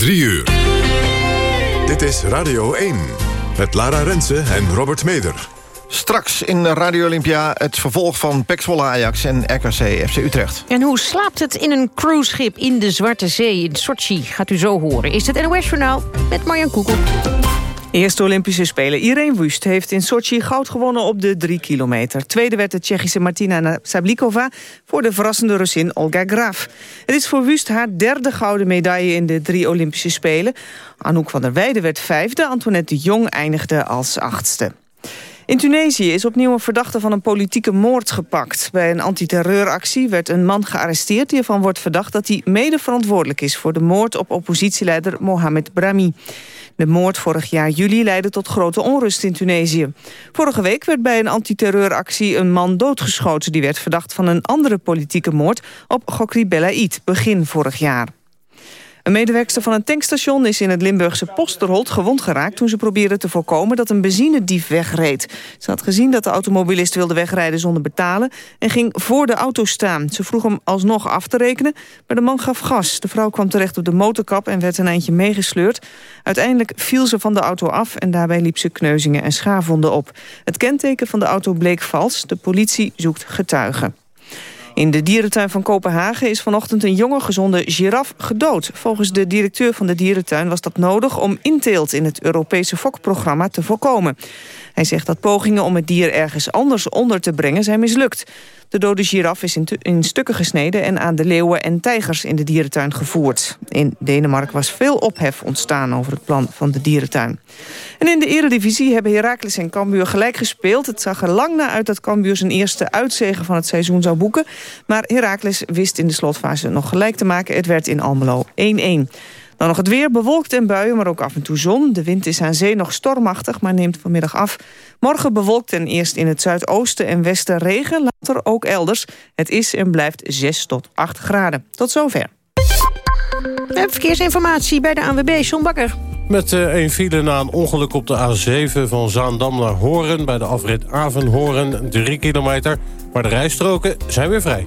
3 uur. Dit is Radio 1. Met Lara Rensen en Robert Meder. Straks in Radio Olympia het vervolg van Pek Zwolle Ajax en RKC FC Utrecht. En hoe slaapt het in een cruiseschip in de Zwarte Zee in Sochi? Gaat u zo horen. Is het NOS Journaal met Marjan Koekel. Eerste Olympische Spelen. Irene Wust heeft in Sochi goud gewonnen op de 3 kilometer. Tweede werd de Tsjechische Martina Sablikova voor de verrassende Russin Olga Graf. Het is voor Wust haar derde gouden medaille in de drie Olympische Spelen. Anouk van der Weijden werd vijfde, Antoinette de Jong eindigde als achtste. In Tunesië is opnieuw een verdachte van een politieke moord gepakt. Bij een antiterreuractie werd een man gearresteerd... die ervan wordt verdacht dat hij mede verantwoordelijk is... voor de moord op oppositieleider Mohamed Brahmi. De moord vorig jaar juli leidde tot grote onrust in Tunesië. Vorige week werd bij een antiterreuractie een man doodgeschoten... die werd verdacht van een andere politieke moord op Gokri Belaid begin vorig jaar. Een medewerkster van een tankstation is in het Limburgse Posterholt gewond geraakt... toen ze probeerde te voorkomen dat een benzinedief wegreed. Ze had gezien dat de automobilist wilde wegrijden zonder betalen... en ging voor de auto staan. Ze vroeg hem alsnog af te rekenen, maar de man gaf gas. De vrouw kwam terecht op de motorkap en werd een eindje meegesleurd. Uiteindelijk viel ze van de auto af en daarbij liep ze kneuzingen en schaafwonden op. Het kenteken van de auto bleek vals. De politie zoekt getuigen. In de dierentuin van Kopenhagen is vanochtend een jonge gezonde giraf gedood. Volgens de directeur van de dierentuin was dat nodig om inteelt in het Europese fokprogramma te voorkomen. Hij zegt dat pogingen om het dier ergens anders onder te brengen zijn mislukt. De dode giraf is in, stukken gesneden en aan de leeuwen en tijgers in de dierentuin gevoerd. In Denemarken was veel ophef ontstaan over het plan van de dierentuin. En in de eredivisie hebben Heracles en Cambuur gelijk gespeeld. Het zag er lang naar uit dat Cambuur zijn eerste uitzegen van het seizoen zou boeken. Maar Heracles wist in de slotfase nog gelijk te maken. Het werd in Almelo 1-1. Dan nog het weer, bewolkt en buien, maar ook af en toe zon. De wind is aan zee nog stormachtig, maar neemt vanmiddag af. Morgen bewolkt en eerst in het zuidoosten en westen regen. Later ook elders. Het is en blijft 6 tot 8 graden. Tot zover. verkeersinformatie bij de ANWB, John Bakker. Met een file na een ongeluk op de A7 van Zaandam naar Horen... bij de afrit Avenhoorn, 3 kilometer. Maar de rijstroken zijn weer vrij.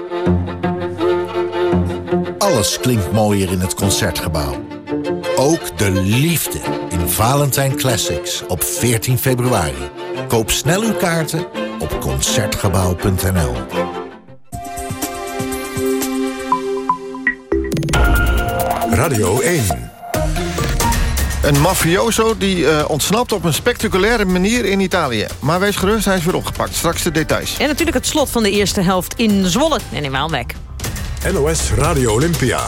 Alles klinkt mooier in het Concertgebouw. Ook de liefde in Valentijn Classics op 14 februari. Koop snel uw kaarten op Concertgebouw.nl. Radio 1. Een mafioso die uh, ontsnapt op een spectaculaire manier in Italië. Maar wees gerust, hij is weer opgepakt. Straks de details. En natuurlijk het slot van de eerste helft in Zwolle en in Waalwijk. NOS Radio Olympia.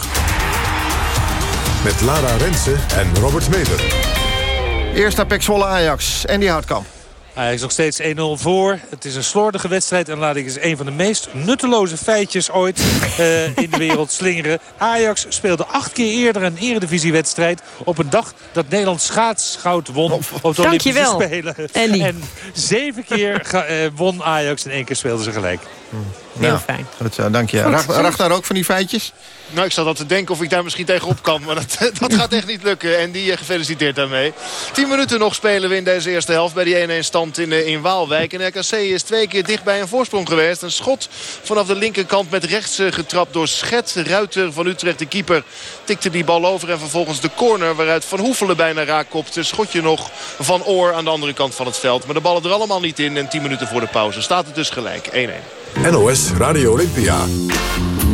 Met Lara Rensen en Robert Meder. Eerst Pek Zwolle Ajax en die Houtkamp. Is nog steeds 1-0 voor. Het is een slordige wedstrijd. En laat ik eens een van de meest nutteloze feitjes ooit uh, in de wereld slingeren. Ajax speelde acht keer eerder een eredivisiewedstrijd... op een dag dat Nederland schaatsgoud won op de Olympische Spelen. En zeven keer uh, won Ajax en één keer speelden ze gelijk. Heel ja, fijn. Goed zo, dank je. Racht daar ook van die feitjes? Nou, ik zat al te denken of ik daar misschien tegenop kan. Maar dat, dat gaat echt niet lukken. En die uh, gefeliciteerd daarmee. 10 minuten nog spelen we in deze eerste helft bij die 1-1 stand in, uh, in Waalwijk. En RKC is twee keer dicht bij een voorsprong geweest. Een schot vanaf de linkerkant met rechts uh, getrapt door Schet. Ruiter van Utrecht, de keeper, tikte die bal over. En vervolgens de corner waaruit Van Hoefelen bijna raak kopte. Schotje nog van Oor aan de andere kant van het veld. Maar de ballen er allemaal niet in. En 10 minuten voor de pauze staat het dus gelijk. 1-1. NOS Radio Olympia.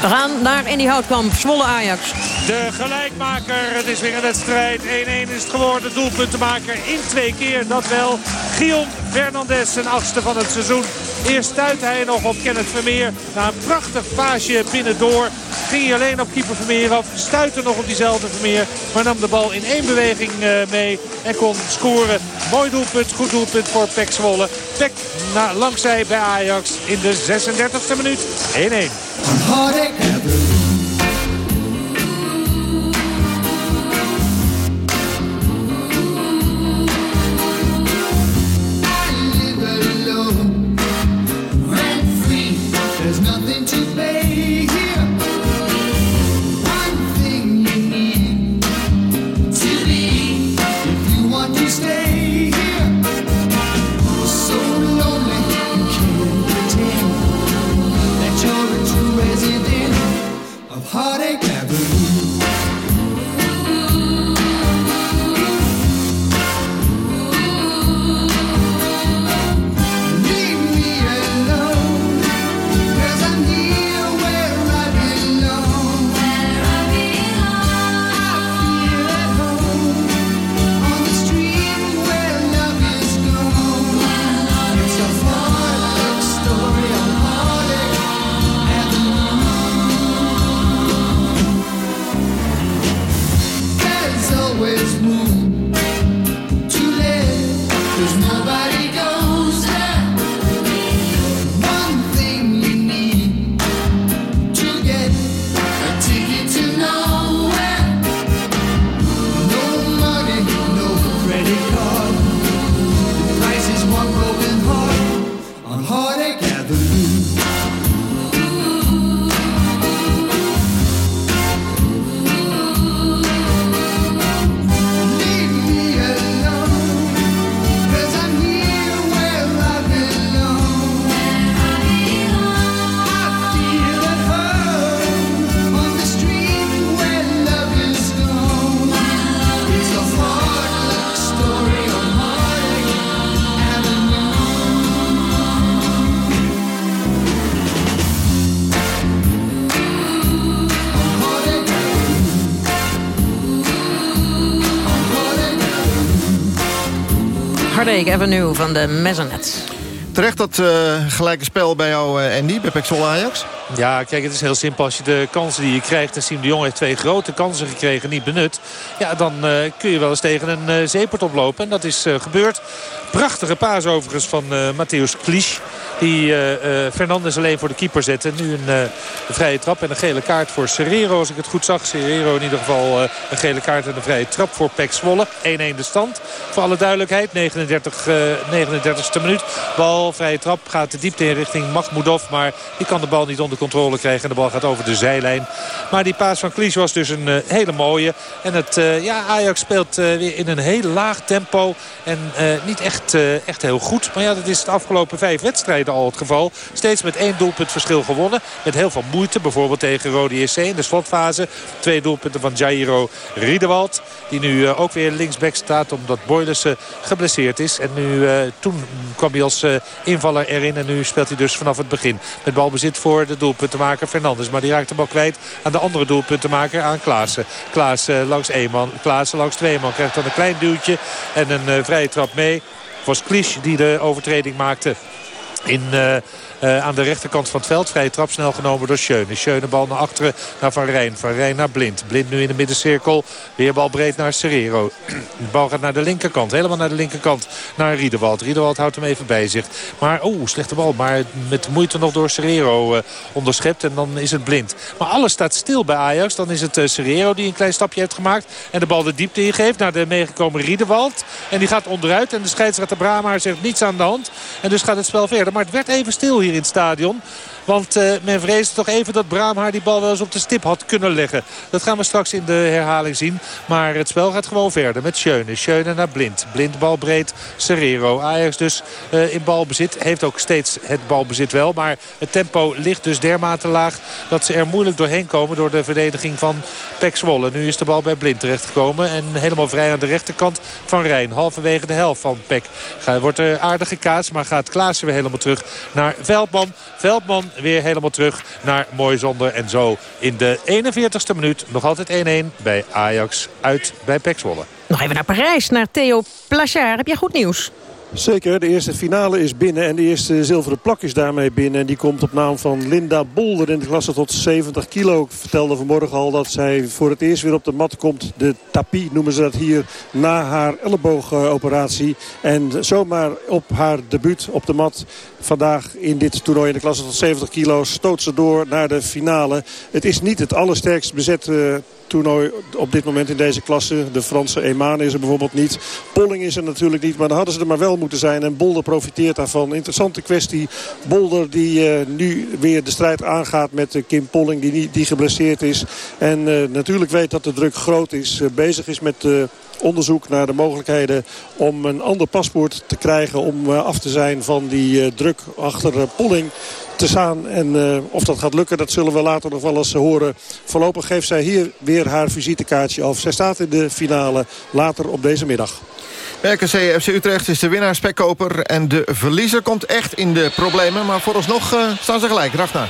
We gaan naar Andy Houtkamp, Zwolle Ajax. De gelijkmaker, het is weer een wedstrijd. 1-1 is het geworden, doelpuntenmaker in twee keer, dat wel. Guillaume Fernandes, zijn achtste van het seizoen. Eerst stuitte hij nog op Kenneth Vermeer. Na een prachtig paasje binnendoor ging hij alleen op keeper Vermeer af. Stuitte nog op diezelfde Vermeer. Maar nam de bal in één beweging eh, mee en kon scoren. Mooi doelpunt, goed doelpunt voor Pek Zwolle. Pek langzij bij Ajax in de 36e minuut. 1-1. Heartache Avenue van de Mezzanets. Terecht dat uh, gelijke spel bij jou uh, Andy, bij Pexol Ajax? Ja, kijk, het is heel simpel. Als je de kansen die je krijgt... en Siem de Jong heeft twee grote kansen gekregen, niet benut... ja, dan uh, kun je wel eens tegen een uh, zeepert oplopen. En dat is gebeurd. Prachtige paas overigens van Matthäus Klisch. Die Fernandes alleen voor de keeper zette. Nu een, vrije trap en een gele kaart voor Serrero. Als ik het goed zag. Serrero in ieder geval een gele kaart en een vrije trap voor Pek Zwolle. 1-1 de stand. Voor alle duidelijkheid. 39, 39ste minuut. Bal, vrije trap. Gaat de diepte in richting Mahmoudov. Maar die kan de bal niet onder controle krijgen. En de bal gaat over de zijlijn. Maar die paas van Klies was dus een hele mooie. En het, ja, Ajax speelt weer in een heel laag tempo. En niet echt, echt heel goed. Maar ja, dat is de afgelopen vijf wedstrijden al het geval. Steeds met één doelpunt verschil gewonnen. Met heel veel moeite. Bijvoorbeeld tegen Rode JC in de slotfase. Twee doelpunten van Jairo Riedewald. Die nu ook weer linksback staat omdat Boylissen geblesseerd is. En nu, toen kwam hij als invaller erin. En nu speelt hij dus vanaf het begin. Met balbezit voor de doelpuntenmaker Fernandes. Maar die raakt de bal kwijt aan de andere doelpuntenmaker, aan Klaassen. Klaassen langs één man, Klaassen langs twee man. Krijgt dan een klein duwtje en een vrije trap mee. Het was Klisch die de overtreding maakte in... Uh, Uh, aan de rechterkant van het veld. Vrije trap snel genomen door Schöne. Schöne bal naar achteren naar Van Rijn. Van Rijn naar Blind. Blind nu in de middencirkel. Weer bal breed naar Serrero. De bal gaat naar de linkerkant. Helemaal naar de linkerkant. Naar Riedewald. Riedewald houdt hem even bij zich. Maar, oeh, slechte bal. Maar met moeite nog door Serrero uh, onderschept. En dan is het Blind. Maar alles staat stil bij Ajax. Dan is het uh, Serrero die een klein stapje heeft gemaakt. En de bal de diepte ingeeft naar de meegekomen Riedewald. En die gaat onderuit. En de scheidsrechter Brahma zegt niets aan de hand. En dus gaat het spel verder. Maar het werd even stil hier in het stadion. Want uh, men vreesde toch even dat Braamhaar die bal wel eens op de stip had kunnen leggen. Dat gaan we straks in de herhaling zien. Maar het spel gaat gewoon verder met Schöne. Schöne naar Blind. Blind bal breed. Serrero. Ajax dus uh, in balbezit. Heeft ook steeds het balbezit wel. Maar het tempo ligt dus dermate laag dat ze er moeilijk doorheen komen door de verdediging van Pek Zwolle. Nu is de bal bij Blind terechtgekomen. En helemaal vrij aan de rechterkant van Rijn. Halverwege de helft van Pek. Wordt er aardig gekaatst. Maar gaat Klaassen weer helemaal terug naar Veldman. Veldman weer helemaal terug naar Moisander. En zo in de 41ste minuut nog altijd 1-1 bij Ajax uit bij Pek Zwolle. Nog even naar Parijs, naar Theo Plachard. Heb jij goed nieuws? Zeker, de eerste finale is binnen en de eerste zilveren plak is daarmee binnen. En die komt op naam van Linda Bolder in de klasse tot 70 kilo. Ik vertelde vanmorgen al dat zij voor het eerst weer op de mat komt. De tapis noemen ze dat hier, na haar elleboogoperatie. En zomaar op haar debuut op de mat vandaag in dit toernooi in de klasse tot 70 kilo stoot ze door naar de finale. Het is niet het allersterkst bezette toernooi op dit moment in deze klasse. De Franse Emane is er bijvoorbeeld niet. Polling is er natuurlijk niet, maar dan hadden ze er maar wel moeten zijn. En Bolder profiteert daarvan. Interessante kwestie. Bolder die uh, nu weer de strijd aangaat met uh, Kim Polling die, die geblesseerd is. En uh, natuurlijk weet dat de druk groot is. bezig is met onderzoek naar de mogelijkheden om een ander paspoort te krijgen... om af te zijn van die druk achter Polling te staan. En uh, of dat gaat lukken, dat zullen we later nog wel eens horen. Voorlopig geeft zij hier weer haar visitekaartje af. Zij staat in de finale later op deze middag. RKC FC Utrecht is de winnaar spekkoper. En de verliezer komt echt in de problemen. Maar vooralsnog uh, staan ze gelijk. Ragnar.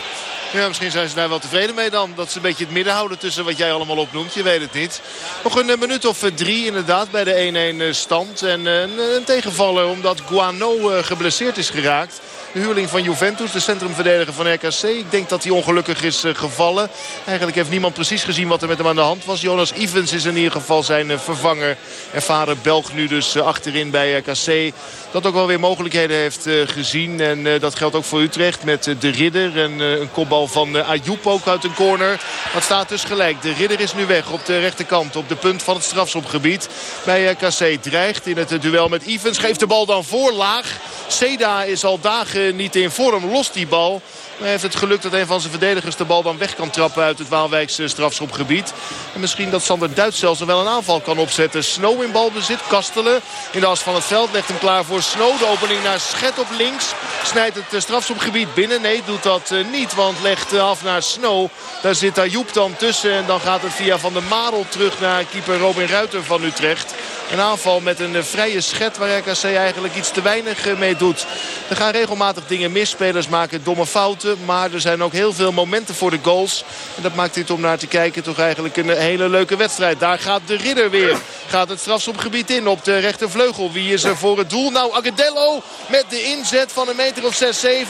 Ja, misschien zijn ze daar wel tevreden mee dan. Dat ze een beetje het midden houden tussen wat jij allemaal opnoemt. Je weet het niet. Nog een minuut of drie inderdaad bij de 1-1 stand. En een, een tegenvaller omdat Guano geblesseerd is geraakt. De huurling van Juventus, de centrumverdediger van RKC. Ik denk dat hij ongelukkig is gevallen. Eigenlijk heeft niemand precies gezien wat er met hem aan de hand was. Jonas Evans is in ieder geval zijn vervanger. Ervaren Belg nu dus achterin bij RKC. Dat ook wel weer mogelijkheden heeft gezien. En dat geldt ook voor Utrecht met de Ridder. En een kopbal van Ayoub ook uit een corner. Dat staat dus gelijk. De Ridder is nu weg op de rechterkant. Op de punt van het strafschopgebied. Bij RKC dreigt in het duel met Evans. Geeft de bal dan voor laag. Seda is al dagen niet in vorm. Lost die bal. Maar heeft het geluk dat een van zijn verdedigers de bal dan weg kan trappen uit het Waalwijkse strafschopgebied. En misschien dat Sander Duits zelfs wel een aanval kan opzetten. Snow in balbezit, Kastelen in de as van het veld. Legt hem klaar voor Snow. De opening naar Schet op links. Snijdt het strafschopgebied binnen. Nee, doet dat niet, want legt af naar Snow. Daar zit Ayoub dan tussen. En dan gaat het via Van der Marel terug naar keeper Robin Ruiter van Utrecht. Een aanval met een vrije schet waar RKC eigenlijk iets te weinig mee doet. Er gaan regelmatig dingen mis. Spelers maken domme fouten. Maar er zijn ook heel veel momenten voor de goals. En dat maakt dit om naar te kijken toch eigenlijk een hele leuke wedstrijd. Daar gaat de ridder weer. Gaat het strafschopgebied in op de rechtervleugel. Wie is er voor het doel? Nou, Agadello met de inzet van een meter of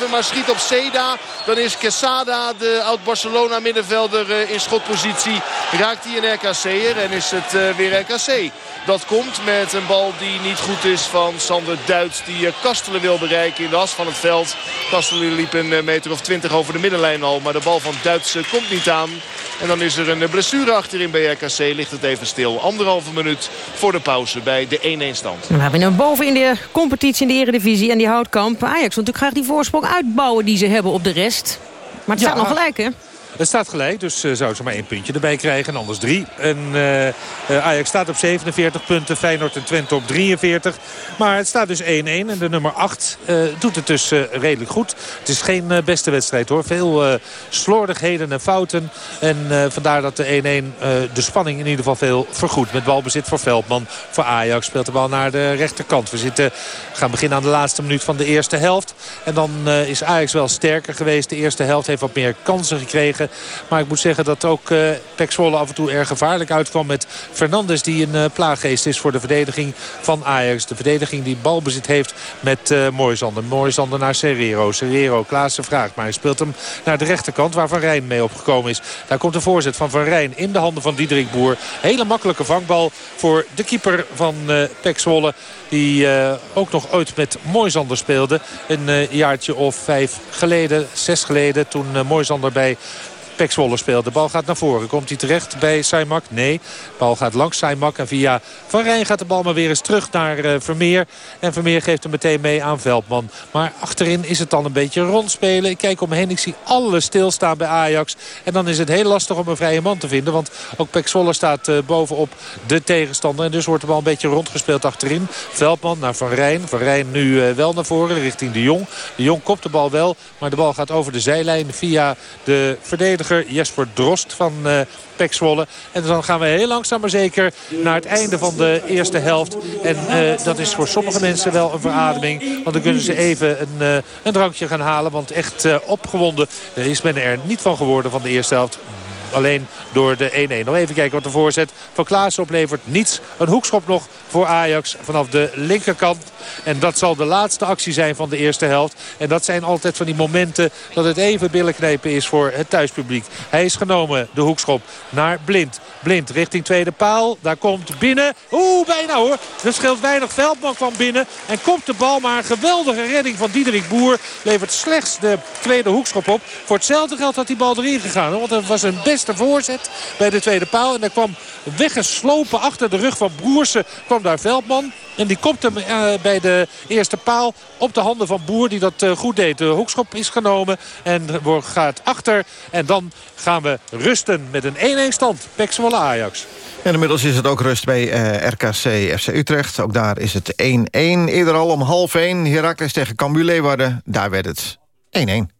6-7. Maar schiet op Seda. Dan is Quesada, de oud-Barcelona middenvelder in schotpositie. Raakt hij een RKC'er en is het weer RKC. Dat komt met een bal die niet goed is van Sander Duits. Die Kastelen wil bereiken in de as van het veld. Kastelen liep een meter of 20 over de middenlijn al. Maar de bal van Duits komt niet aan. En dan is er een blessure achterin bij RKC. Ligt het even stil. Anderhalve minuut voor de pauze bij de 1-1 stand. We naar boven in de competitie in de Eredivisie. En die houtkamp. Ajax wil natuurlijk graag die voorsprong uitbouwen die ze hebben op de rest. Maar het staat nog gelijk hè? Het staat gelijk, dus uh, zou ze maar één puntje erbij krijgen. En anders drie. En uh, uh, Ajax staat op 47 punten. Feyenoord en Twente op 43. Maar het staat dus 1-1. En de nummer 8 doet het dus redelijk goed. Het is geen beste wedstrijd hoor. Veel slordigheden en fouten. En vandaar dat de 1-1 de spanning in ieder geval veel vergoedt. Met balbezit voor Veldman. Voor Ajax speelt de bal naar de rechterkant. We zitten, gaan beginnen aan de laatste minuut van de eerste helft. En dan is Ajax wel sterker geweest. De eerste helft heeft wat meer kansen gekregen. Maar ik moet zeggen dat ook uh, Pek af en toe erg gevaarlijk uitkwam met Fernandes. Die een uh, plaaggeest is voor de verdediging van Ajax. De verdediging die balbezit heeft met uh, Moisander. Moisander naar Serrero. Serrero, Klaassen vraagt. Maar hij speelt hem naar de rechterkant waar Van Rijn mee opgekomen is. Daar komt de voorzet van Van Rijn in de handen van Diederik Boer. Hele makkelijke vangbal voor de keeper van uh, Pek. Die ook nog ooit met Moisander speelde. Een jaartje of vijf geleden, zes geleden. Toen uh, Moisander bij Pek Zwolle speelt. De bal gaat naar voren. Komt hij terecht bij Saimak? Nee. De bal gaat langs Saimak. En via Van Rijn gaat de bal maar weer eens terug naar uh, Vermeer. En Vermeer geeft hem meteen mee aan Veldman. Maar achterin is het dan een beetje rondspelen. Ik kijk om me heen. Ik zie alles stilstaan bij Ajax. En dan is het heel lastig om een vrije man te vinden. Want ook Pek Zwolle staat uh, bovenop de tegenstander. En dus wordt de bal een beetje rondgespeeld achterin. Veldman naar Van Rijn. Van Rijn nu uh, wel naar voren richting de Jong. De Jong kopt de bal wel. Maar de bal gaat over de zijlijn via de verdediger Jesper Drost van uh, Zwolle. En dan gaan we heel langzaam maar zeker naar het einde van de eerste helft. En uh, dat is voor sommige mensen wel een verademing. Want dan kunnen ze even een, uh, een drankje gaan halen. Want echt opgewonden is men er niet van geworden van de eerste helft alleen door de 1-1. Nog even kijken wat de voorzet van Klaassen oplevert. Niets. Een hoekschop nog voor Ajax vanaf de linkerkant. En dat zal de laatste actie zijn van de eerste helft. En dat zijn altijd van die momenten dat het even billenknepen is voor het thuispubliek. Hij is genomen, de hoekschop, naar Blind. Blind richting tweede paal. Daar komt binnen. Oeh, bijna hoor. Er scheelt weinig. Veldman kwam binnen. En komt de bal. Maar een geweldige redding van Diederik Boer. Levert slechts de tweede hoekschop op. Voor hetzelfde geld had die bal erin gegaan. Want het was een beste voorzet bij de tweede paal. En daar kwam weggeslopen achter de rug van Broersen. Kwam daar Veldman. En die komt hem uh, bij de eerste paal op de handen van Boer. Die dat uh, goed deed. De hoekschop is genomen. En gaat achter. En dan gaan we rusten met een 1-1 stand. Pek Ajax. En inmiddels is het ook rust bij uh, RKC FC Utrecht. Ook daar is het 1-1. Eerder al om half 1. Heracles tegen Cambuur Leeuwarden. Daar werd het 1-1.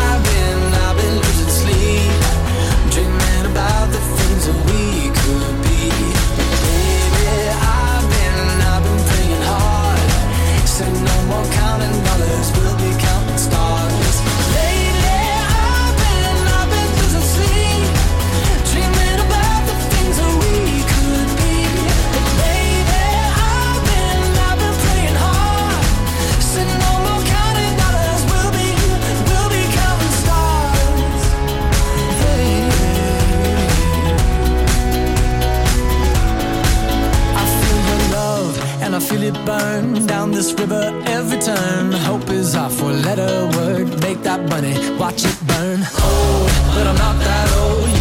this river every turn. Hope is our four letter word. Make that money, watch it burn. Old, but I'm not that old.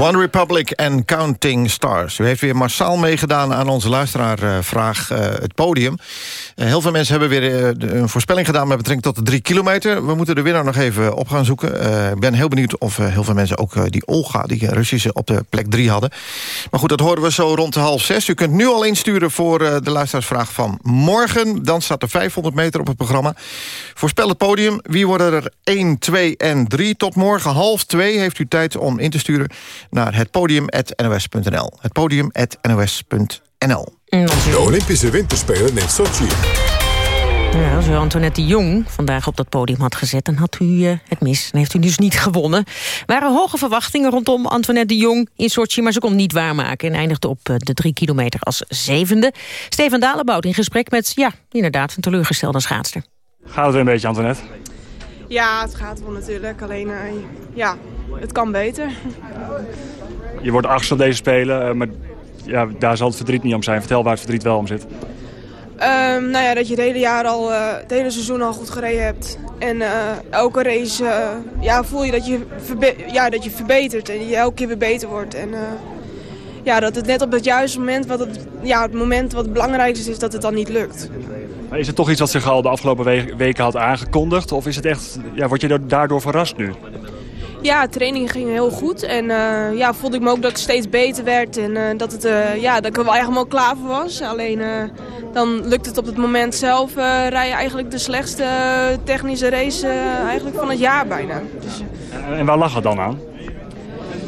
One Republic en Counting Stars. U heeft weer massaal meegedaan aan onze luisteraarvraag uh, het podium. Uh, heel veel mensen hebben weer uh, een voorspelling gedaan... met betrekking tot de drie kilometer. We moeten de winnaar nog even op gaan zoeken. Ik ben heel benieuwd of heel veel mensen ook die Olga... die Russische op de plek drie hadden. Maar goed, dat horen we zo rond de half zes. U kunt nu al insturen voor de luisteraarsvraag van morgen. Dan staat er 500 meter op het programma. Voorspel het podium. Wie worden er 1, 2 en 3? Tot morgen half 2 heeft u tijd om in te sturen naar het podium.nos.nl. Het podium.nos.nl. De Olympische Winterspelen in Sochi. Ja, als u Antoinette de Jong vandaag op dat podium had gezet... dan had u uh, het mis en heeft u dus niet gewonnen. Er waren hoge verwachtingen rondom Antoinette de Jong in Sochi... maar ze kon niet waarmaken en eindigde op uh, de drie kilometer als zevende. Steven Dalenbout in gesprek met, ja, inderdaad, een teleurgestelde schaatster. Gaat het weer een beetje, Antoinette? Ja, het gaat wel natuurlijk. Alleen, uh, ja, het kan beter. Je wordt achtste op deze Spelen, uh, maar ja, daar zal het verdriet niet om zijn. Vertel waar het verdriet wel om zit. Um, nou ja, dat je het hele jaar al, uh, het hele seizoen al goed gereden hebt. En elke race ja, voel je dat je, ja, dat je verbetert en je elke keer weer beter wordt. En ja, dat het net op het juiste moment, wat het, ja, het moment wat het belangrijkste is, is dat het dan niet lukt. Maar is het toch iets wat zich al de afgelopen weken had aangekondigd? Of is het echt, ja, word je daardoor verrast nu? Ja, training ging heel goed. En uh, ja, voelde ik me ook dat ik steeds beter werd. En uh, dat, het, uh, ja, dat ik er wel eigenlijk wel klaar voor was. Alleen dan lukt het op het moment zelf. rij je eigenlijk de slechtste technische race eigenlijk van het jaar bijna. Dus, en, en waar lag het dan aan?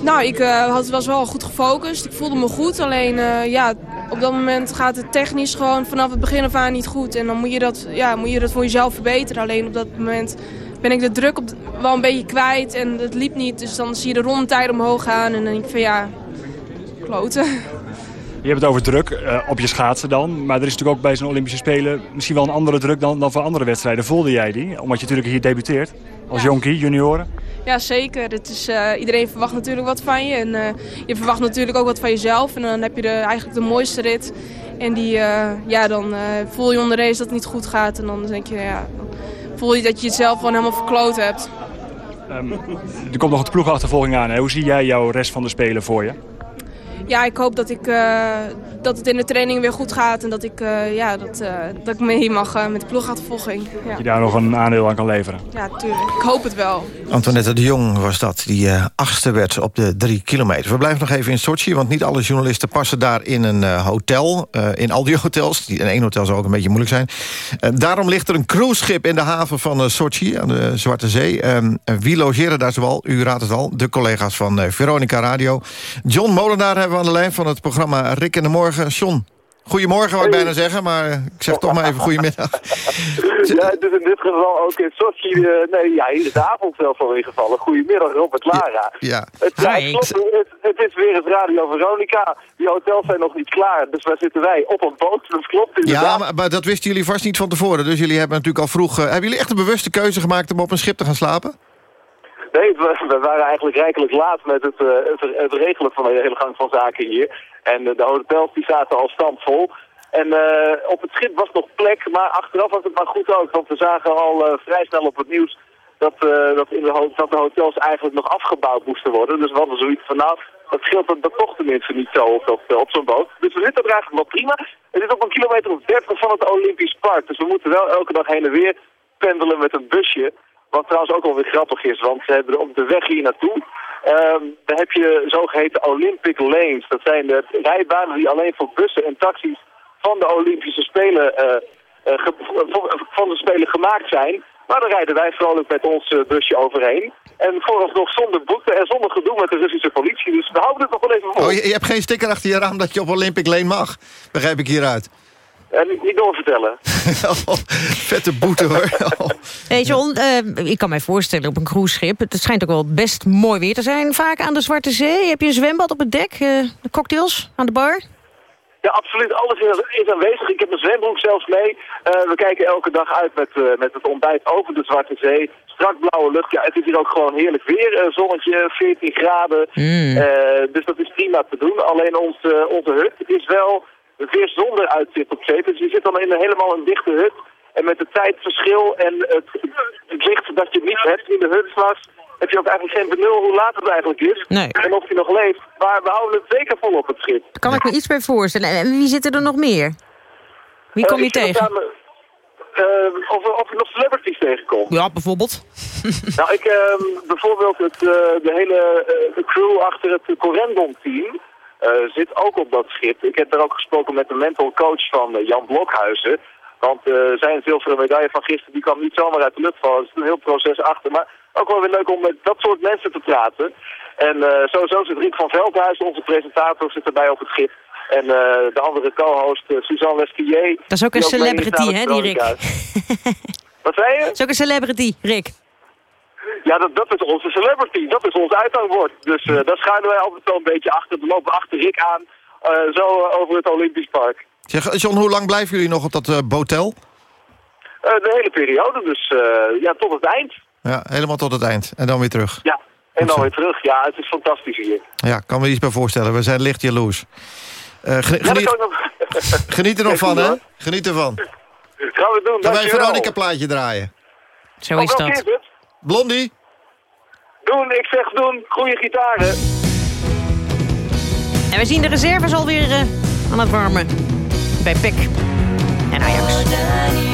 Nou, ik had, was wel goed gefocust. Ik voelde me goed. Alleen ja, op dat moment gaat het technisch gewoon vanaf het begin af aan niet goed. En dan moet je dat, ja, moet je dat voor jezelf verbeteren. Alleen op dat moment ben ik de druk op, wel een beetje kwijt en het liep niet. Dus dan zie je de rondetijd omhoog gaan en dan denk ik van ja, kloten. Je hebt het over druk uh, op je schaatsen dan. Maar er is natuurlijk ook bij zo'n Olympische Spelen misschien wel een andere druk dan, dan voor andere wedstrijden. Voelde jij die? Omdat je natuurlijk hier debuteert als ja. jonkie, junioren. Ja, zeker. Het is, uh, iedereen verwacht natuurlijk wat van je. En uh, je verwacht natuurlijk ook wat van jezelf. En dan heb je de, eigenlijk de mooiste rit. En die, ja, dan voel je onder race dat het niet goed gaat. En dan denk je, ja, voel je dat je het zelf gewoon helemaal verkloot hebt. Um, er komt nog een ploegachtervolging aan. Hoe zie jij jouw rest van de Spelen voor je? Ja, ik hoop dat, ik, uh, dat het in de training weer goed gaat. En dat ik, uh, ja, dat, uh, dat ik mee mag met de ploegachtervolging. Ja. Dat je daar nog een aandeel aan kan leveren. Ja, tuurlijk. Ik hoop het wel. Antoinette de Jong was dat, die achtste werd op de drie kilometer. We blijven nog even in Sochi, want niet alle journalisten passen daar in een hotel. in al die hotels, in één hotel zou ook een beetje moeilijk zijn. daarom ligt er een cruiseschip in de haven van Sochi, aan de Zwarte Zee. Ehm, wie logeren daar zoal? U raadt het al, de collega's van Veronica Radio. John Molenaar hebben we aan de lijn van het programma Rick in de Morgen. John, goedemorgen wou ik bijna zeggen, maar ik zeg toch maar even goedemiddag. Ja, het is in dit geval ook in Sochi, uh, nee, ja, hier is de avond zelfs al ingevallen. Goedemiddag Robert Lara. Ja. Het, ja, klopt, het, het, is weer het Radio Veronica. Die hotels zijn nog niet klaar, dus waar zitten wij? Op een boot, dat klopt inderdaad. Ja, maar, maar, dat wisten jullie vast niet van tevoren. Dus jullie hebben natuurlijk al vroeg... Uh, hebben jullie echt een bewuste keuze gemaakt om op een schip te gaan slapen? Nee, we, waren eigenlijk rijkelijk laat met het, uh, het, het, regelen van de hele gang van zaken hier. En uh, de hotels die zaten al stampvol. En uh, op het schip was nog plek, maar achteraf was het maar goed ook. Want we zagen al vrij snel op het nieuws dat, dat, in de hotels eigenlijk nog afgebouwd moesten worden. Dus we hadden zoiets van, nou, dat scheelt dat toch tenminste niet zo op, op, zo'n boot. Dus we zitten er eigenlijk wel prima. Het is op een kilometer of 30 van het Olympisch Park. Dus we moeten wel elke dag heen en weer pendelen met een busje. Wat trouwens ook alweer grappig is, want ze hebben op de weg hier naartoe... Um, dan heb je zogeheten Olympic Lanes. Dat zijn de rijbanen die alleen voor bussen en taxis van de Olympische Spelen, uh, uh, van de Spelen gemaakt zijn. Maar daar rijden wij vrolijk met ons uh, busje overheen. En vooralsnog zonder boete en zonder gedoe met de Russische politie. Dus we houden het nog wel even vol. Oh, je, je hebt geen sticker achter je raam dat je op Olympic Lane mag, begrijp ik hieruit. En niet, niet doorvertellen. oh, vette boete hoor. Hey John, uh, ik kan mij voorstellen op een cruiseschip... het schijnt ook wel best mooi weer te zijn vaak aan de Zwarte Zee. Heb je een zwembad op het dek, uh, de cocktails aan de bar? Ja, absoluut. Alles is aanwezig. Ik heb mijn zwembroek zelfs mee. Uh, we kijken elke dag uit met, uh, met het ontbijt over de Zwarte Zee. Strak blauwe lucht. Ja, het is hier ook gewoon heerlijk weer. Uh, zonnetje, 14 graden. Mm. dus dat is prima te doen. Alleen ons, onze hut is wel weer zonder uitzicht op zee. Dus je zit dan in een, helemaal een dichte hut. En met het tijdverschil en het, het licht dat je niet hebt in de hut s'nachts... heb je ook eigenlijk geen benul hoe laat het eigenlijk is. Nee. En of hij nog leeft. Maar we houden het zeker vol op het schip. Daar kan ik me iets bij voorstellen. En wie zitten er nog meer? Wie kom Eh, je ik zit tegen? eh, of, of je nog celebrities tegenkomt. Ja, bijvoorbeeld. Nou, ik ehm, bijvoorbeeld het, eh, de hele crew achter het Corendon-team zit ook op dat schip. Ik heb daar ook gesproken met de mental coach van eh, Jan Blokhuizen. Want eh, zijn zilveren medaille van gisteren die kwam niet zomaar uit de lucht vallen. Er zit een heel proces achter. Maar ook wel weer leuk om met dat soort mensen te praten. En eh, sowieso zit Riek van Veldhuizen, onze presentator, zit erbij op het schip. En eh, de andere co-host, eh, Suzanne Lesquier. Dat is ook een celebrity, hè, die Rick? Wat zei je? Dat is ook een celebrity, Rick. Ja, dat, dat is onze celebrity. Dat is ons uithangbord. Dus eh, daar schuilen wij altijd wel een beetje achter. We lopen achter Rick aan, eh, zo eh, over het Olympisch Park. Zeg, John, hoe lang blijven jullie nog op dat eh, botel? Eh, de hele periode, dus eh, ja, tot het eind. Ja, helemaal tot het eind. En dan weer terug. Ja, en dan weer terug. Ja, het is fantastisch hier. Ja, ik kan me iets bij voorstellen. We zijn licht jaloers. Eh, Ja, geniet, kan ik nog... geniet er nog van, hè? Geniet ervan. Gaan we doen, Gaan wij een. Veronica-plaatje draaien? Zo Oh, is welke dat. Blondie? Doen, ik zeg doen. Goede gitaren. En we zien de reserves alweer uh, aan het warmen. Bij PEC en Ajax.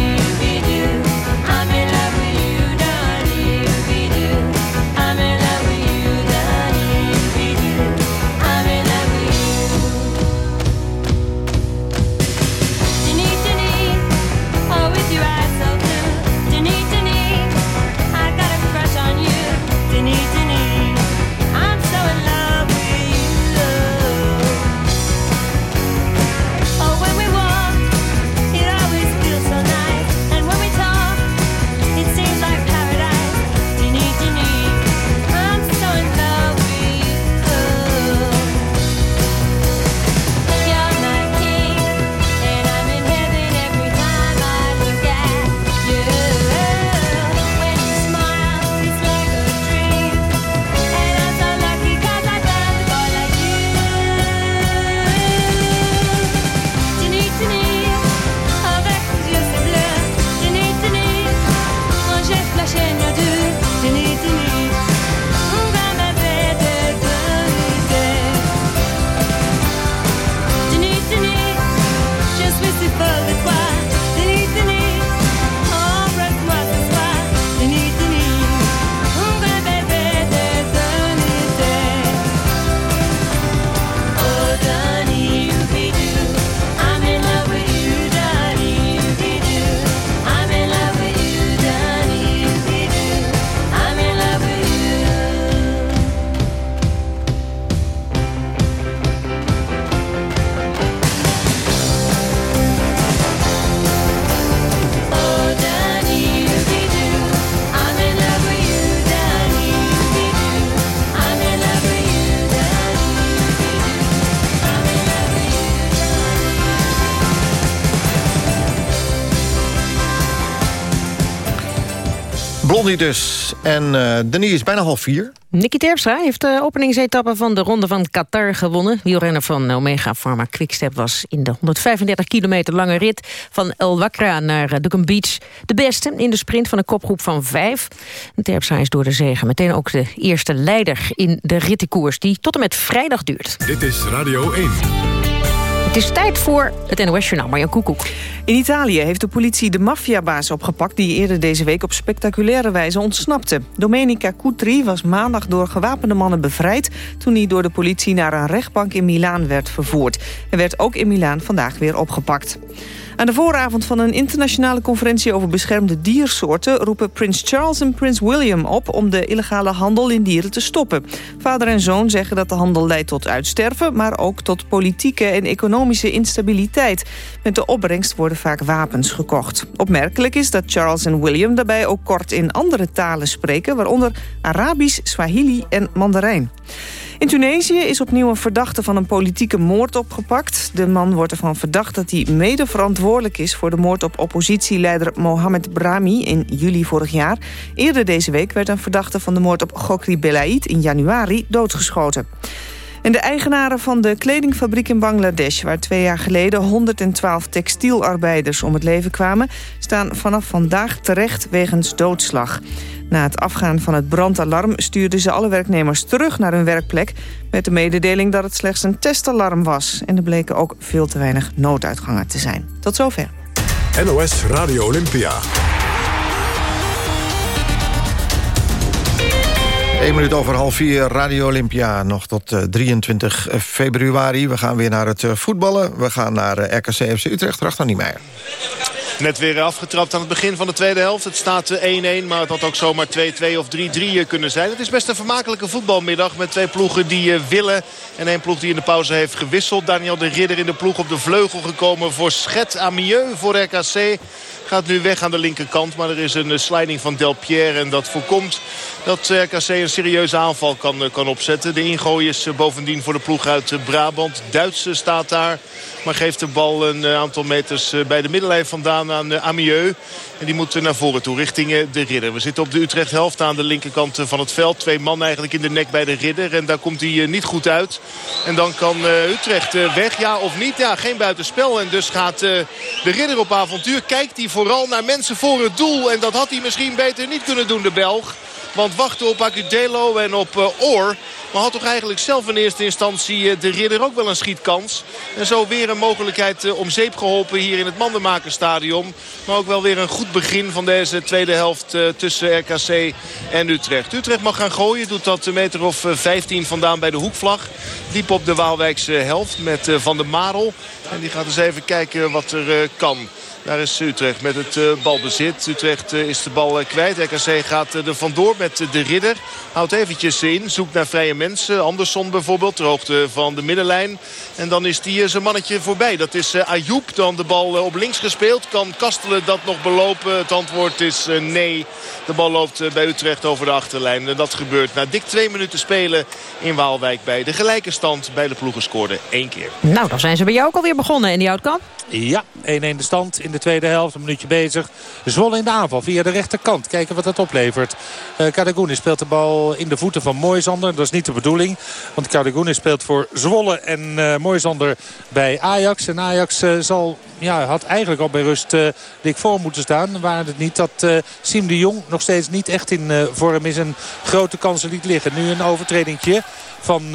Blondie dus. En uh, Denis is bijna half vier. Nicky Terpstra heeft de openingsetappe van de Ronde van Qatar gewonnen. Wielrenner van Omega Pharma Quickstep was in de 135 kilometer lange rit... van El Wakra naar Duckham Beach de beste in de sprint van een kopgroep van vijf. Terpstra is door de zegen meteen ook de eerste leider in de rittenkoers... die tot en met vrijdag duurt. Dit is Radio 1. Is tijd voor het NOS-journaal, Marjan Koekoek. In Italië heeft de politie de maffiabaas opgepakt... die eerder deze week op spectaculaire wijze ontsnapte. Domenica Cutri was maandag door gewapende mannen bevrijd... toen hij door de politie naar een rechtbank in Milaan werd vervoerd. Hij werd ook in Milaan vandaag weer opgepakt. Aan de vooravond van een internationale conferentie over beschermde diersoorten... roepen prins Charles en prins William op om de illegale handel in dieren te stoppen. Vader en zoon zeggen dat de handel leidt tot uitsterven... maar ook tot politieke en economische instabiliteit. Met de opbrengst worden vaak wapens gekocht. Opmerkelijk is dat Charles en William daarbij ook kort in andere talen spreken... waaronder Arabisch, Swahili en Mandarijn. In Tunesië is opnieuw een verdachte van een politieke moord opgepakt. De man wordt ervan verdacht dat hij mede verantwoordelijk is... voor de moord op oppositieleider Mohamed Brahmi in juli vorig jaar. Eerder deze week werd een verdachte van de moord op Gokri Belaid in januari doodgeschoten. En de eigenaren van de kledingfabriek in Bangladesh... waar twee jaar geleden 112 textielarbeiders om het leven kwamen... staan vanaf vandaag terecht wegens doodslag. Na het afgaan van het brandalarm stuurden ze alle werknemers terug naar hun werkplek... met de mededeling dat het slechts een testalarm was. En er bleken ook veel te weinig nooduitgangen te zijn. Tot zover. NOS Radio Olympia. 1 minuut over half vier, Radio Olympia, nog tot 23 februari. We gaan weer naar het voetballen. We gaan naar RKC FC Utrecht, Rachter Niemeyer. Net weer afgetrapt aan het begin van de tweede helft. Het staat 1-1, maar het had ook zomaar 2-2 of 3-3 kunnen zijn. Het is best een vermakelijke voetbalmiddag met twee ploegen die willen. En één ploeg die in de pauze heeft gewisseld. Daniel de Ridder in de ploeg op de vleugel gekomen voor Schet Amieux voor RKC. Gaat nu weg aan de linkerkant. Maar er is een sliding van Del Pierre. En dat voorkomt dat RKC een serieuze aanval kan, kan opzetten. De ingooi is bovendien voor de ploeg uit Brabant. Duitse staat daar. Maar geeft de bal een aantal meters bij de middenlijn vandaan aan Amieux. En die moet naar voren toe, richting de Ridder. We zitten op de Utrecht helft aan de linkerkant van het veld. Twee man eigenlijk in de nek bij de Ridder. En daar komt hij niet goed uit. En dan kan Utrecht weg, ja of niet. Ja, geen buitenspel. En dus gaat de Ridder op avontuur. Kijkt hij vooral naar mensen voor het doel. En dat had hij misschien beter niet kunnen doen, de Belg. Want wachten op Acudelo en op uh, Oor. Maar had toch eigenlijk zelf in eerste instantie de Ridder ook wel een schietkans. En zo weer een mogelijkheid om zeep geholpen hier in het Mandenmakerstadion. Maar ook wel weer een goed begin van deze tweede helft tussen RKC en Utrecht. Utrecht mag gaan gooien. Doet dat een meter of 15 vandaan bij de hoekvlag. Diep op de Waalwijkse helft met Van der Marel. En die gaat eens even kijken wat er kan. Daar is Utrecht met het uh, balbezit. Utrecht uh, is de bal uh, kwijt. RKC gaat er vandoor met de ridder. Houdt eventjes in. Zoekt naar vrije mensen. Anderson bijvoorbeeld. Ter hoogte van de middenlijn. En dan is die zijn mannetje voorbij. Dat is Ayoub. Dan de bal op links gespeeld. Kan Kastelen dat nog belopen? Het antwoord is nee. De bal loopt bij Utrecht over de achterlijn. En dat gebeurt na dik twee minuten spelen in Waalwijk. Bij de gelijke stand. Bij de ploegen scoorden één keer. Nou, dan zijn ze bij jou ook alweer begonnen. En die Houtkamp? Ja, 1-1 de stand in de tweede helft. Een minuutje bezig. Zwolle in de aanval via de rechterkant. Kijken wat dat oplevert. Uh, speelt de bal in de voeten van Moisander. Dat is niet de bedoeling. Want Kadagounis speelt voor Zwolle en uh, Moisander bij Ajax. En Ajax uh, zal, ja, had eigenlijk al bij rust dik voor moeten staan. Waar het niet dat uh, Siem de Jong nog steeds niet echt in vorm is. En grote kansen liet liggen. Nu een overtredingje van uh,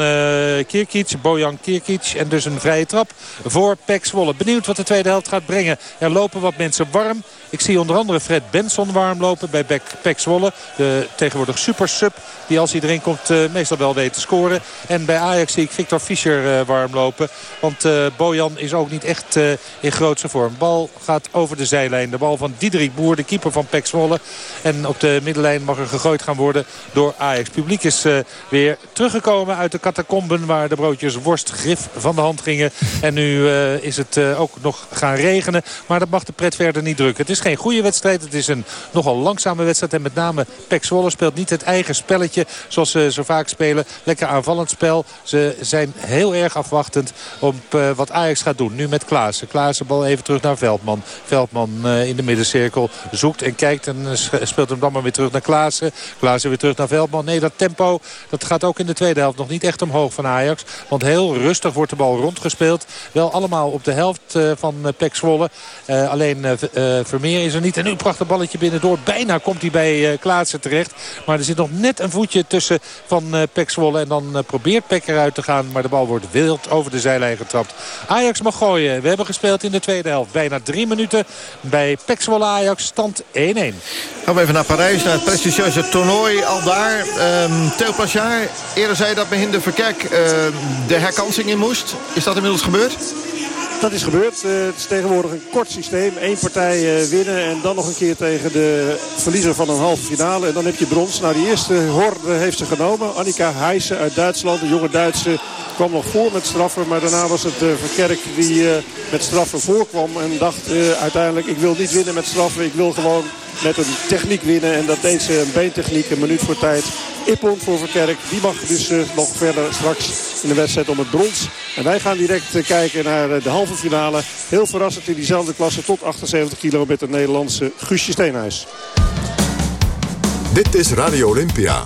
Kirkic, Bojan Kirkic. En dus een vrije trap voor Pek Zwolle. Benieuwd wat de tweede helft gaat brengen. Er lopen wat mensen warm. Ik zie onder andere Fred Benson warm lopen bij Pek Zwolle. De tegenwoordig super sub die als hij erin komt uh, meestal wel weet te scoren. En bij Ajax zie ik Victor Fischer uh, warm lopen. Want uh, Bojan is ook niet echt in grootse vorm. Bal gaat over de zijlijn. De bal van Diederik Boer, de keeper van Pek Zwolle. En op de middenlijn mag er gegooid gaan worden door Ajax. Publiek is weer teruggekomen uit de catacomben... waar de broodjes worst grif van de hand gingen. En nu is het ook nog gaan regenen. Maar dat mag de pret verder niet drukken. Het is geen goede wedstrijd. Het is een nogal langzame wedstrijd. En met name Pek Zwolle speelt niet het eigen spelletje zoals ze zo vaak spelen. Lekker aanvallend spel. Ze zijn heel erg afwachtend op uh, wat Ajax gaat doen. Nu met Klaassen. Klaassen bal even terug naar Veldman. Veldman in de middencirkel zoekt en kijkt en speelt hem dan maar weer terug naar Klaassen. Klaassen weer terug naar Veldman. Nee, dat tempo dat gaat ook in de tweede helft nog niet echt omhoog van Ajax. Want heel rustig wordt de bal rondgespeeld. Wel allemaal op de helft van Pek Zwolle. alleen Vermeer is er niet. En nu een prachtig balletje binnendoor. Bijna komt hij bij Klaassen terecht. Maar er zit nog net een voetje tussen van uh, Pek Zwolle. En dan uh, probeert Pek eruit te gaan. Maar de bal wordt wild over de zijlijn getrapt. Ajax mag gooien. We hebben gespeeld in de tweede helft. Bijna drie minuten bij Pek Zwolle Ajax. Stand 1-1. Gaan we even naar Parijs. Naar het prestigieuze toernooi al daar. Um, Theo Plachard, eerder zei dat Behinder Verkerk uh, de herkansing in moest. Is dat inmiddels gebeurd? Dat is gebeurd. Uh, het is tegenwoordig een kort systeem. Eén partij uh, winnen en dan nog een keer tegen de verliezer van een halve finale. En dan heb je brons. Nou, die eerste horde heeft ze genomen. Annika Heijsen uit Duitsland, een jonge Duitse, kwam nog voor met straffen. Maar daarna was het uh, Verkerk die met straffen voorkwam. En dacht uiteindelijk, ik wil niet winnen met straffen. Ik wil gewoon met een techniek winnen. En dat deed ze een beentechniek, een minuut voor tijd. Ippon voor Verkerk. Die mag dus uh, nog verder straks in de wedstrijd om het brons. En wij gaan direct uh, kijken naar uh, de halve finale. Heel verrassend in diezelfde klasse tot 78 kilo met de Nederlandse Guusje Steenhuis. Dit is Radio Olympia.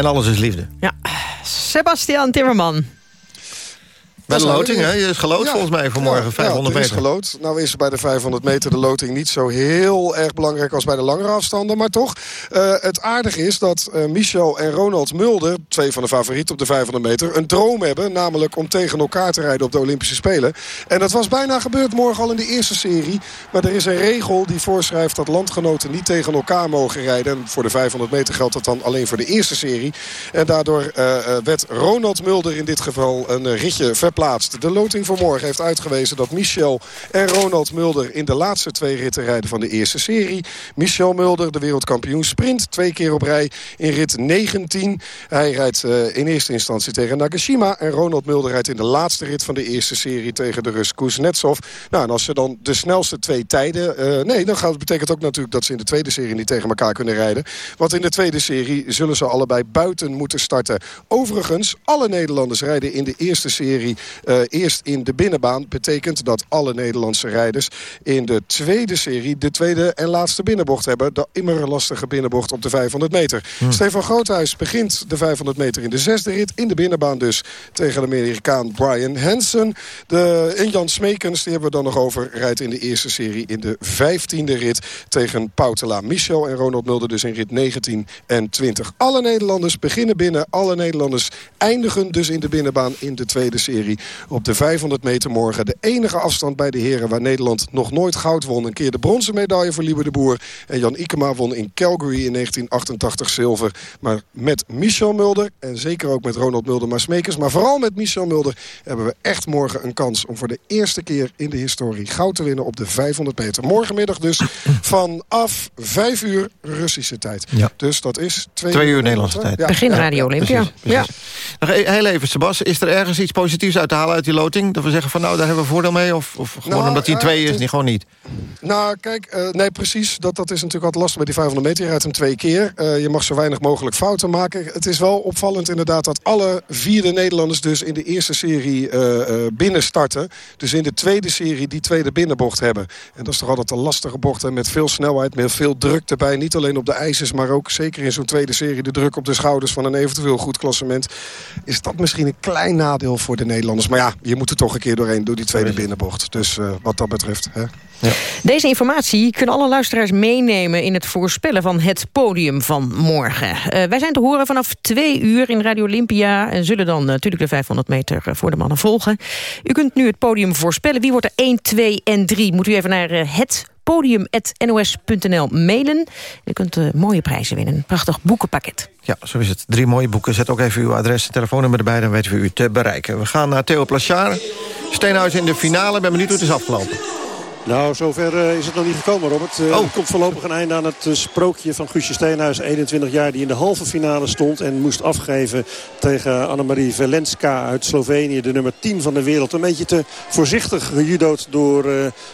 En alles is liefde. Ja, Sebastian Timmerman. Bij de loting, hè? Je is gelood Ja. volgens mij vanmorgen, Ja, 500 ja, er is meter. gelood. Nou is bij de 500 meter de loting niet zo heel erg belangrijk als bij de langere afstanden. Maar toch, eh, het aardige is dat eh, Michel en Ronald Mulder, twee van de favorieten op de 500 meter, een droom hebben. Namelijk om tegen elkaar te rijden op de Olympische Spelen. En dat was bijna gebeurd morgen al in de eerste serie. Maar er is een regel die voorschrijft dat landgenoten niet tegen elkaar mogen rijden. En voor de 500 meter geldt dat dan alleen voor de eerste serie. En daardoor eh, werd Ronald Mulder in dit geval een ritje verplaatst. De loting voor morgen heeft uitgewezen dat Michel en Ronald Mulder... in de laatste twee ritten rijden van de eerste serie. Michel Mulder, de wereldkampioen sprint, twee keer op rij in rit 19. Hij rijdt eh, in eerste instantie tegen Nagashima. En Ronald Mulder rijdt in de laatste rit van de eerste serie... tegen de Rus Kuznetsov. Nou, en als ze dan de snelste twee tijden... eh, nee, dan gaat, betekent ook natuurlijk dat ze in de tweede serie... niet tegen elkaar kunnen rijden. Want in de tweede serie zullen ze allebei buiten moeten starten. Overigens, alle Nederlanders rijden in de eerste serie... eh, eerst in de binnenbaan. Betekent dat alle Nederlandse rijders in de tweede serie... de tweede en laatste binnenbocht hebben. De immer lastige binnenbocht op de 500 meter. Stefan Groothuis begint de 500 meter in de zesde rit. In de binnenbaan dus tegen de Amerikaan Brian Hansen. De, en Jan Smekens, die hebben we dan nog over... rijdt in de eerste serie in de vijftiende rit tegen Poutela. Michel en Ronald Mulder dus in rit 19 en 20. Alle Nederlanders beginnen binnen. Alle Nederlanders eindigen dus in de binnenbaan in de tweede serie. Op de 500 meter morgen de enige afstand bij de heren... waar Nederland nog nooit goud won. Een keer de bronzen medaille voor Liebe de Boer. En Jan Ikema won in Calgary in 1988 zilver. Maar met Michel Mulder en zeker ook met Ronald Mulder maar Smekers... maar vooral met Michel Mulder hebben we echt morgen een kans... om voor de eerste keer in de historie goud te winnen op de 500 meter. Morgenmiddag dus vanaf 5 uur Russische tijd. Ja. Dus dat is 2 Twee uur Nederlandse tijd. Ja. Begin Ja. Radio Olympia. precies, precies. Nog e- heel even, Sebas, is er ergens iets positiefs uit te halen uit die loting? Dat we zeggen van nou, daar hebben we voordeel mee? Of, of gewoon Nou, omdat hij ja, twee het is, is- niet gewoon niet? Nou, kijk, eh, nee, precies. Dat, dat is natuurlijk altijd lastig bij die 500 meter. Hem twee keer. Eh, je mag zo weinig mogelijk fouten maken. Het is wel opvallend inderdaad dat alle vierde Nederlanders... dus in de eerste serie eh eh binnenstarten. Dus in de tweede serie die tweede binnenbocht hebben. En dat is toch altijd een lastige bocht. Hè, met veel snelheid, met veel druk erbij. Niet alleen op de ijzers, maar ook zeker in zo'n tweede serie... de druk op de schouders van een eventueel goed klassement. Is dat misschien een klein nadeel voor de Nederlanders? Nederlanders. Maar ja, je moet er toch een keer doorheen door die tweede binnenbocht. Dus wat dat betreft... Hè. Ja. Deze informatie kunnen alle luisteraars meenemen... in het voorspellen van het podium van morgen. Uh, wij zijn te horen vanaf twee uur in Radio Olympia... en zullen dan natuurlijk de 500 meter voor de mannen volgen. U kunt nu het podium voorspellen. Wie wordt er 1, 2 en 3? Moet u even naar het podium.nos.nl mailen. U kunt mooie prijzen winnen. Prachtig boekenpakket. Ja, zo is het. Drie mooie boeken. Zet ook even uw adres en telefoonnummer erbij... dan weten we u te bereiken. We gaan naar Theo Plachard. Steenhuis in de finale. ben benieuwd hoe het is afgelopen. Nou, zover uh, is het nog niet gekomen, Robert. Uh, oh. Er komt voorlopig een einde aan het uh, sprookje van Guusje Steenhuis. 21 jaar, die in de halve finale stond en moest afgeven tegen Annemarie Velenska uit Slovenië. De nummer 10 van de wereld. Een beetje te voorzichtig gejudood door,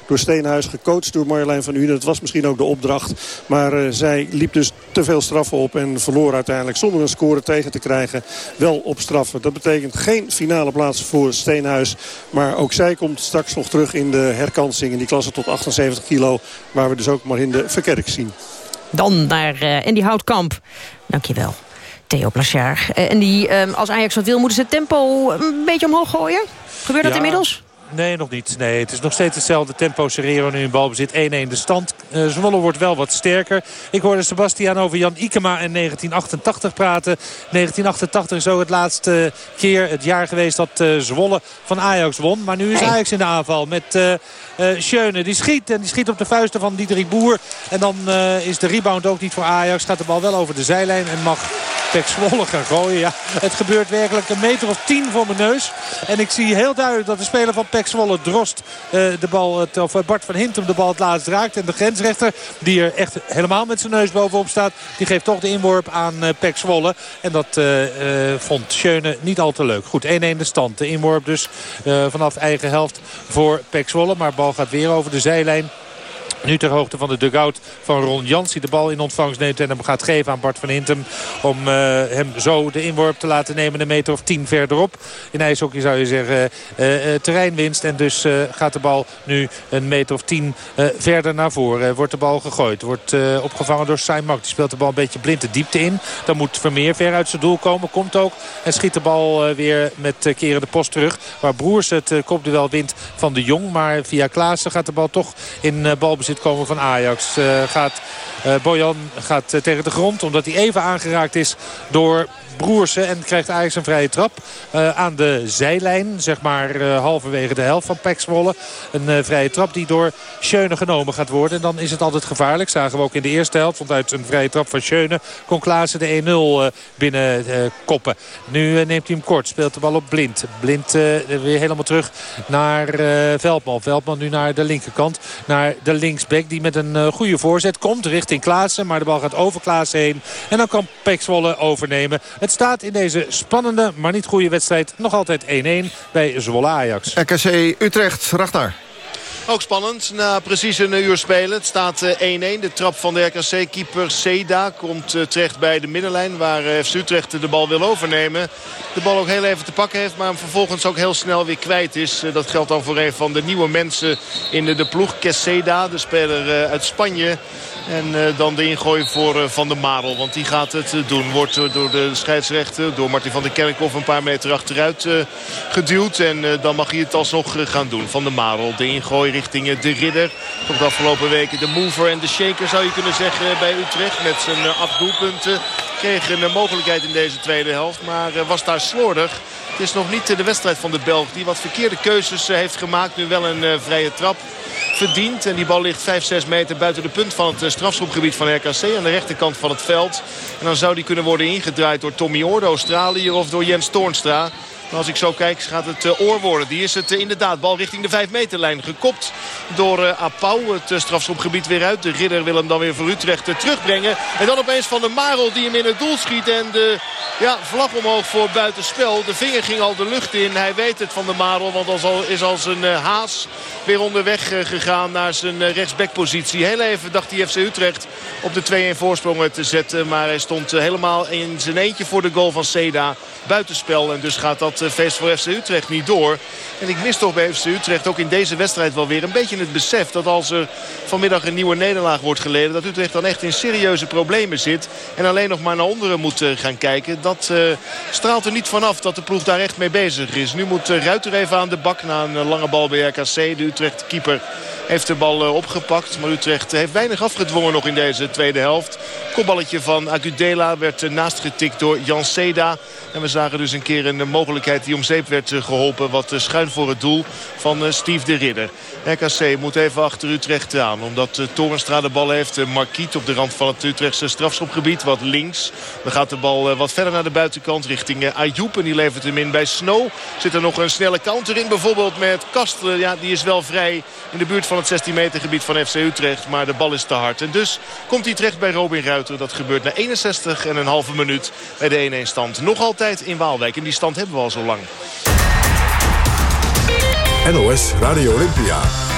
door Steenhuis. Gecoacht door Marjolein van Unen. Dat was misschien ook de opdracht. Maar zij liep dus te veel straffen op en verloor uiteindelijk zonder een score tegen te krijgen. Wel op straffen. Dat betekent geen finale plaats voor Steenhuis. Maar ook zij komt straks nog terug in de herkansing in die tot 78 kilo. Waar we dus ook maar in de Verkerk zien. Dan naar uh, Andy Houtkamp. Dankjewel. Theo Plachard. Uh, en die, uh, als Ajax wat wil, moeten ze het tempo een beetje omhoog gooien? Gebeurt dat ja. inmiddels? Nee, nog niet. Nee, het is nog steeds hetzelfde tempo. Serrero nu in balbezit 1-1 de stand. Uh, Zwolle wordt wel wat sterker. Ik hoorde Sebastian over Jan Ikema en 1988 praten. 1988 is zo het laatste keer, het jaar geweest dat uh, Zwolle van Ajax won. Maar nu is Ajax in de aanval met uh, uh, Schöne. Die schiet en die schiet op de vuisten van Diederik Boer. En dan is de rebound ook niet voor Ajax. Gaat de bal wel over de zijlijn en mag Pek Zwolle gaan gooien. Ja, het gebeurt werkelijk een meter of tien voor mijn neus. En ik zie heel duidelijk dat de speler van Pek Zwolle Drost uh, de bal, of Bart van Hintem de bal het laatst raakt. En de grensrechter die er echt helemaal met zijn neus bovenop staat. Die geeft toch de inworp aan uh, Pek Zwolle. En dat vond Schöne niet al te leuk. Goed, 1-1 de stand. De inworp dus vanaf eigen helft voor Pek Zwolle. Maar bal gaat weer over de zijlijn. Nu ter hoogte van de dugout van Ron Jans. Die de bal in ontvangst neemt en hem gaat geven aan Bart van Hintem. Om uh, hem zo de inworp te laten nemen een meter of tien verderop. In ijshockey zou je zeggen uh, uh, terreinwinst. En dus gaat de bal nu een meter of tien verder naar voren. wordt de bal gegooid. Wordt opgevangen door Saimak. Die speelt de bal een beetje blind de diepte in. Dan moet Vermeer ver uit zijn doel komen. Komt ook. En schiet de bal weer met keren de post terug. Waar Broers het kopduel wint van de Jong. Maar via Klaassen gaat de bal toch in balbezit komen van Ajax. Uh, gaat, uh, Bojan gaat uh, tegen de grond omdat hij even aangeraakt is door Broersen. En krijgt Ajax een vrije trap uh, aan de zijlijn. Zeg maar uh, halverwege de helft van Pek. Een uh, vrije trap die door Schöne genomen gaat worden. En dan is het altijd gevaarlijk. Zagen we ook in de eerste helft. Want uit een vrije trap van Schöne kon Klaassen de 1-0 binnen koppen. Nu neemt hij hem kort. Speelt de bal op Blind. Blind weer helemaal terug naar Veldman. Veldman nu naar de linkerkant. Naar de linksback die met een goede voorzet komt richting Klaassen. Maar de bal gaat over Klaassen heen. En dan kan Pek overnemen. Het staat in deze spannende, maar niet goede wedstrijd nog altijd 1-1 bij Zwolle Ajax. RKC Utrecht, Ragnar. Ook spannend, na precies een uur spelen. Het staat 1-1. De trap van de RKC-keeper Seda komt terecht bij de middenlijn... waar FC Utrecht de bal wil overnemen. De bal ook heel even te pakken heeft, maar hem vervolgens ook heel snel weer kwijt is. Dat geldt dan voor een van de nieuwe mensen in de ploeg. Queseda, de speler uit Spanje. En uh, dan de ingooi voor uh, Van der Marel. Want die gaat het uh, doen. Wordt door de scheidsrechter, door Martin van der Kerkhoff... een paar meter achteruit geduwd. En dan mag hij het alsnog gaan doen. Van der Marel, de ingooi richting de ridder. Komt de afgelopen weken de mover en de shaker zou je kunnen zeggen bij Utrecht. Met zijn acht doelpunten. Kreeg een mogelijkheid in deze tweede helft. Maar was daar slordig. Het is nog niet de wedstrijd van de Belg die wat verkeerde keuzes heeft gemaakt. Nu wel een vrije trap verdiend. En die bal ligt 5, 6 meter buiten de punt van het strafschopgebied van RKC. Aan de rechterkant van het veld. En dan zou die kunnen worden ingedraaid door Tommy Oor, de Australiër of door Jens Toornstra. Maar als ik zo kijk gaat het uh, oor worden. Die is het uh, inderdaad. Bal richting de 5 meterlijn. Gekopt door uh, Apau. Het strafschopgebied weer uit. De ridder wil hem dan weer voor Utrecht terugbrengen. En dan opeens Van de Marel die hem in het doel schiet. En de ja, vlag omhoog voor buitenspel. De vinger ging al de lucht in. Hij weet het Van de Marel. Want al, is als een haas weer onderweg gegaan naar zijn rechtsbackpositie. Heel even dacht hij FC Utrecht op de 2-1 voorsprong te zetten. Maar hij stond helemaal in zijn eentje voor de goal van Seda. Buitenspel. En dus gaat dat dat eh, voor FC Utrecht niet door. En ik mis toch bij FC Utrecht ook in deze wedstrijd wel weer een beetje het besef... dat als er vanmiddag een nieuwe nederlaag wordt geleden... dat Utrecht dan echt in serieuze problemen zit. En alleen nog maar naar onderen moet eh, gaan kijken. Dat uh, straalt er niet vanaf dat de ploeg daar echt mee bezig is. Nu moet Ruiter even aan de bak na een lange bal bij RKC. De Utrecht-keeper heeft de bal opgepakt. Maar Utrecht heeft weinig afgedwongen nog in deze tweede helft. Kopballetje van Agudela werd naast getikt door Jan Seda. En we zagen dus een keer een mogelijkheid die om zeep werd geholpen. Wat schuin voor het doel van Steve de Ridder. RKC moet even achter Utrecht aan. Omdat Torenstra de bal heeft. Marquiet op de rand van het Utrechtse strafschopgebied. Wat links. Dan gaat de bal wat verder naar de buitenkant richting Ayoub. En die levert hem in bij Snow. Zit er nog een snelle counter in. Bijvoorbeeld met Kastelen. Ja, die is wel vrij in de buurt van het 16 meter gebied van FC Utrecht. Maar de bal is te hard. En dus komt hij terecht bij Robin Ruiter. Dat gebeurt na 61 en een halve minuut bij de 1-1 stand. Nog altijd in Waalwijk. En die stand hebben we al zo lang. NOS Radio Olympia.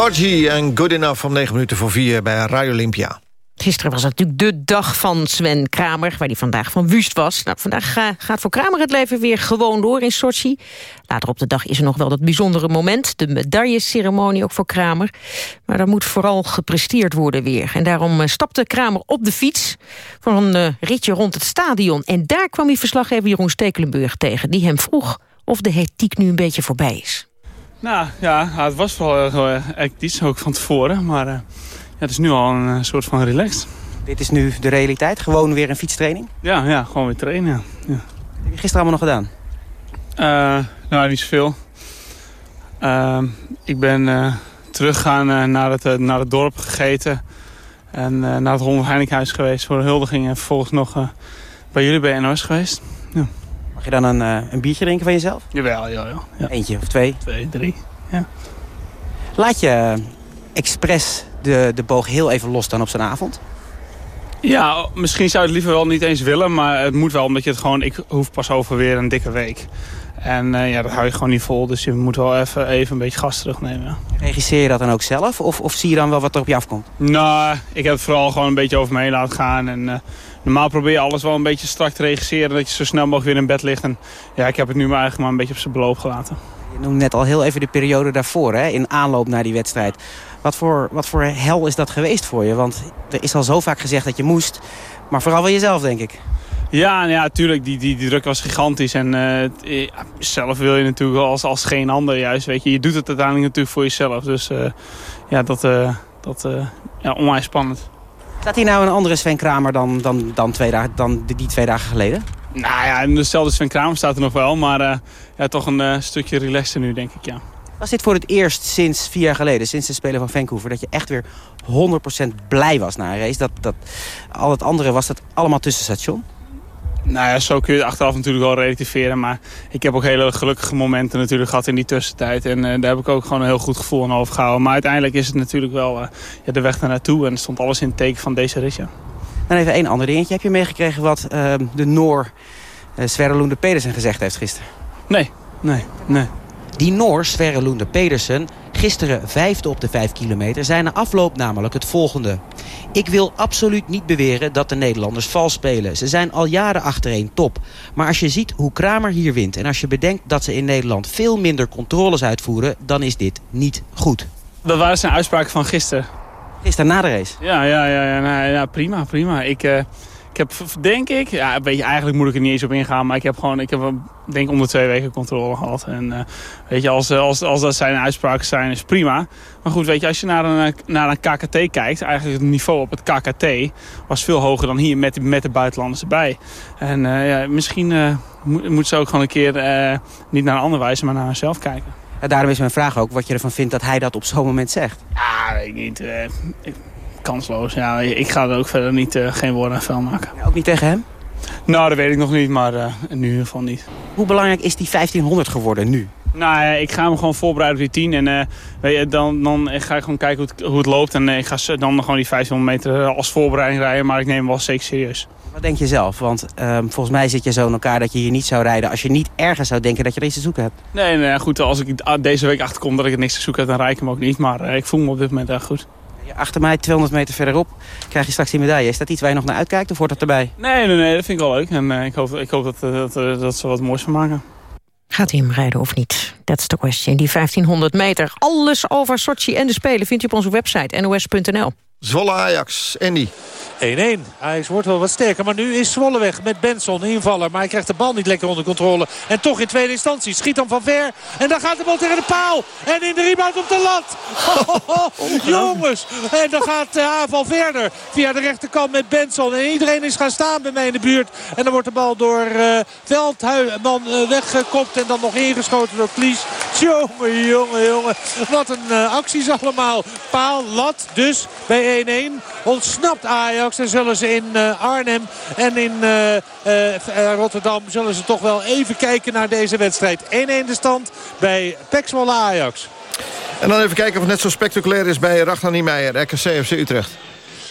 Dodgy en Good Enough om 9 minuten voor 4 bij Radio Olympia. Gisteren was natuurlijk de dag van Sven Kramer, waar hij vandaag van Wust was. Nou, vandaag gaat voor Kramer het leven weer gewoon door in Sochi. Later op de dag is er nog wel dat bijzondere moment, de medailleceremonie ook voor Kramer. Maar daar moet vooral gepresteerd worden weer. En daarom uh, stapte Kramer op de fiets voor een uh, ritje rond het stadion. En daar kwam hij verslaggever Jeroen Stekelenburg tegen, die hem vroeg of de hectiek nu een beetje voorbij is. Nou ja, het was vooral heel hectisch, ook van tevoren, maar het is nu al een soort van relaxed. Dit is nu de realiteit? Gewoon weer een fietstraining? Ja, ja gewoon weer trainen, ja. ja. Wat heb je gisteren allemaal nog gedaan? Uh, nou, niet zoveel. Uh, ik ben uh, teruggegaan naar, het, naar het dorp gegeten. En naar het Ron Heinikhuis geweest voor de huldiging. En vervolgens nog bij jullie bij NOS geweest. Mag je dan een, een biertje drinken van jezelf? Jawel, ja, ja. ja. Eentje of twee? Twee, drie, ja. Laat je expres de, de boog heel even los dan op zijn avond? Ja, misschien zou je het liever wel niet eens willen. Maar het moet wel, omdat je het gewoon... Ik hoef pas over weer een dikke week. En uh, ja, dat hou je gewoon niet vol. Dus je moet wel even, even een beetje gas terugnemen. Regisseer je dat dan ook zelf? Of, of zie je dan wel wat er op je afkomt? Nou, ik heb het vooral gewoon een beetje over me heen laten gaan. En uh, normaal probeer je alles wel een beetje strak te regisseren. Dat je zo snel mogelijk weer in bed ligt. En ja, ik heb het nu maar eigenlijk maar een beetje op zijn beloop gelaten. Je noemde net al heel even de periode daarvoor, hè, in aanloop naar die wedstrijd. Wat voor, wat voor hel is dat geweest voor je? Want er is al zo vaak gezegd dat je moest. Maar vooral wel jezelf, denk ik. Ja, ja tuurlijk. Die, die, die druk was gigantisch. En uh, zelf wil je natuurlijk als, als geen ander juist. Weet je. je doet het uiteindelijk natuurlijk voor jezelf. Dus uh, ja, dat, uh, dat ja, onwijs spannend. Staat hier nou een andere Sven Kramer dan, dan, dan, twee dagen, dan die twee dagen geleden? Nou ja, dezelfde Sven Kramer staat er nog wel. Maar ja, toch een stukje relaxter nu, denk ik, ja. Was dit voor het eerst sinds vier jaar geleden, sinds de Spelen van Vancouver... dat je echt weer 100% blij was na een race? Dat, dat, al het andere was dat allemaal tussenstation? Nou ja, zo kun je het achteraf natuurlijk wel relativeren. Maar ik heb ook hele gelukkige momenten natuurlijk gehad in die tussentijd. En uh, daar heb ik ook gewoon een heel goed gevoel aan overgehouden. Maar uiteindelijk is het natuurlijk wel uh, ja, de weg daar naartoe. En stond alles in het teken van deze rit, ja. Dan even één ander dingetje. Heb je meegekregen wat uh, de Noor uh, Sverre Loende Pedersen gezegd heeft gisteren? Nee, nee, nee. Die Noor, Sverre Loende Pedersen, gisteren vijfde op de vijf kilometer... zijn na afloop namelijk het volgende. Ik wil absoluut niet beweren dat de Nederlanders vals spelen. Ze zijn al jaren achtereen top. Maar als je ziet hoe Kramer hier wint... en als je bedenkt dat ze in Nederland veel minder controles uitvoeren... dan is dit niet goed. Dat waren zijn uitspraken van gisteren. Gisteren na de race? Ja, ja, ja, ja, nou, ja prima, prima. Ik... Uh... Ik heb, denk ik, ja, weet je, eigenlijk moet ik er niet eens op ingaan, maar ik heb gewoon, ik heb denk ik om de twee weken controle gehad. En uh, weet je, als, als, als dat zijn uitspraken zijn, is prima. Maar goed, weet je, als je naar een, naar een KKT kijkt, eigenlijk het niveau op het KKT was veel hoger dan hier met, met de buitenlanders erbij. En uh, ja, misschien uh, moet, moet ze ook gewoon een keer niet naar een ander wijzen, maar naar zichzelf kijken. Ja, daarom is mijn vraag ook wat je ervan vindt dat hij dat op zo'n moment zegt. Ja, weet ik niet. Ik, kansloos. Ja, ik ga er ook verder niet, uh, geen woorden aan vuil maken. Ja, ook niet tegen hem? Nou, dat weet ik nog niet, maar uh, nu in ieder geval niet. Hoe belangrijk is die 1500 geworden nu? Nou, ik ga hem gewoon voorbereiden op die 10. En weet je, dan, dan ga ik gewoon kijken hoe het, hoe het loopt. En ik ga dan gewoon die 1500 meter als voorbereiding rijden. Maar ik neem hem wel zeker serieus. Wat denk je zelf? Want ehm, volgens mij zit je zo in elkaar dat je hier niet zou rijden... als je niet ergens zou denken dat je er iets te zoeken hebt. Nee, nee goed, als ik deze week achterkom dat ik er niks te zoeken heb... dan rijd ik hem ook niet. Maar ik voel me op dit moment echt goed. Achter mij, 200 meter verderop, krijg je straks die medaille. Is dat iets waar je nog naar uitkijkt of hoort dat erbij? Nee, nee, nee dat vind ik wel leuk. En uh, ik hoop, ik hoop dat, dat, dat, dat ze wat moois van maken. Gaat hij hem rijden of niet? That's the question. Die 1500 meter. Alles over Sochi en de Spelen vindt u op onze website nos.nl. Zwolle Ajax, Andy. 1-1. Ajax wordt wel wat sterker. Maar nu is Zwolle weg met Benson, invaller. Maar hij krijgt de bal niet lekker onder controle. En toch in tweede instantie schiet dan van ver. En dan gaat de bal tegen de paal. En in de rebound op de lat. jongens. En dan gaat de aanval verder. Via de rechterkant met Benson. En iedereen is gaan staan bij mij in de buurt. En dan wordt de bal door uh, Veldhuiman uh, weggekopt. En dan nog ingeschoten door Klies. Jongen, jongen, jongen. Wat een uh, acties allemaal. Paal, lat dus bij 1-1. Ontsnapt Ajax. En zullen ze in uh, Arnhem en in uh, uh, Rotterdam zullen ze toch wel even kijken naar deze wedstrijd. 1-1 de stand bij Pek Ajax. En dan even kijken of het net zo spectaculair is bij Ragnar Niemeyer, RKC FC Utrecht.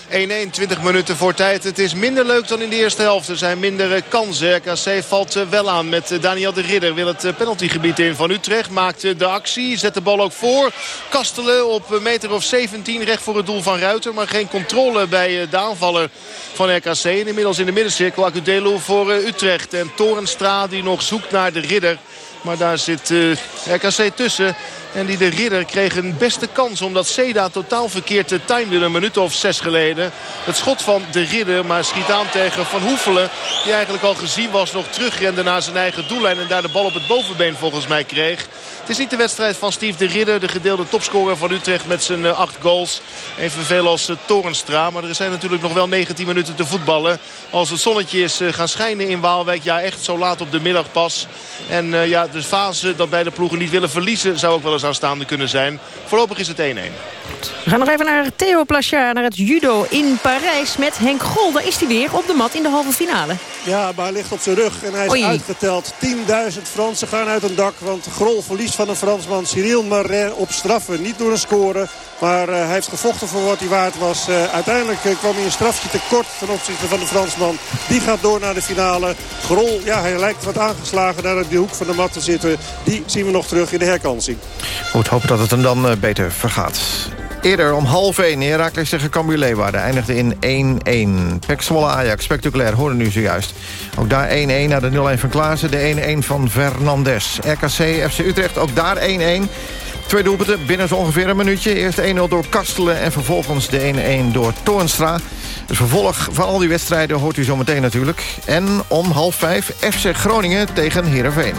1-1, 20 minuten voor tijd. Het is minder leuk dan in de eerste helft. Er zijn minder kansen. RKC valt wel aan met Daniel de Ridder. Wil het penaltygebied in van Utrecht. Maakt de actie. Zet de bal ook voor. Kastelen op meter of 17 recht voor het doel van Ruiter. Maar geen controle bij de aanvaller van RKC. Inmiddels in de middencirkel Acudelo voor Utrecht. En Torenstra die nog zoekt naar de Ridder. Maar daar zit RKC tussen. En die de Ridder kreeg een beste kans. Omdat Seda totaal verkeerd timde een minuut of zes geleden. Het schot van de Ridder. Maar schiet aan tegen Van Hoefelen. Die eigenlijk al gezien was. Nog terugrende naar zijn eigen doellijn. En daar de bal op het bovenbeen volgens mij kreeg. Het is niet de wedstrijd van Steve de Ridder. De gedeelde topscorer van Utrecht met zijn acht goals. Evenveel als Torenstra. Maar er zijn natuurlijk nog wel 19 minuten te voetballen. Als het zonnetje is gaan schijnen in Waalwijk. Ja, echt zo laat op de middag pas. En ja, de fase dat beide ploegen niet willen verliezen zou ook wel eens aanstaande kunnen zijn. Voorlopig is het 1-1. We gaan nog even naar Theo Plachard, naar het judo in Parijs met Henk Gol. Daar is hij weer op de mat in de halve finale. Ja, maar hij ligt op zijn rug en hij is Oei. uitgeteld. 10.000 Fransen gaan uit een dak. Want Grol verliest van een Fransman Cyril Marin op straffen. Niet door een score, maar eh, hij heeft gevochten voor wat hij waard was. Eh, uiteindelijk eh, kwam hij een strafje tekort ten opzichte van de Fransman. Die gaat door naar de finale. Grol, ja, hij lijkt wat aangeslagen naar de hoek van de mat te zitten. Die zien we nog terug in de herkansing. Goed, hopen dat het hem dan beter vergaat. Eerder om half 1, Herakles tegen Cambuur. Eindigde in 1-1. Pek Zwolle Ajax, spectaculair, hoorde nu zojuist. Ook daar 1-1 naar de 0-1 van Klaassen. De 1-1 van Fernandes. RKC, FC Utrecht, ook daar 1-1. Twee doelpunten binnen zo ongeveer een minuutje. Eerst 1-0 door Kastelen en vervolgens de 1-1 door Toornstra. Het vervolg van al die wedstrijden hoort u zometeen natuurlijk. En om half 5 FC Groningen tegen Heerenveen.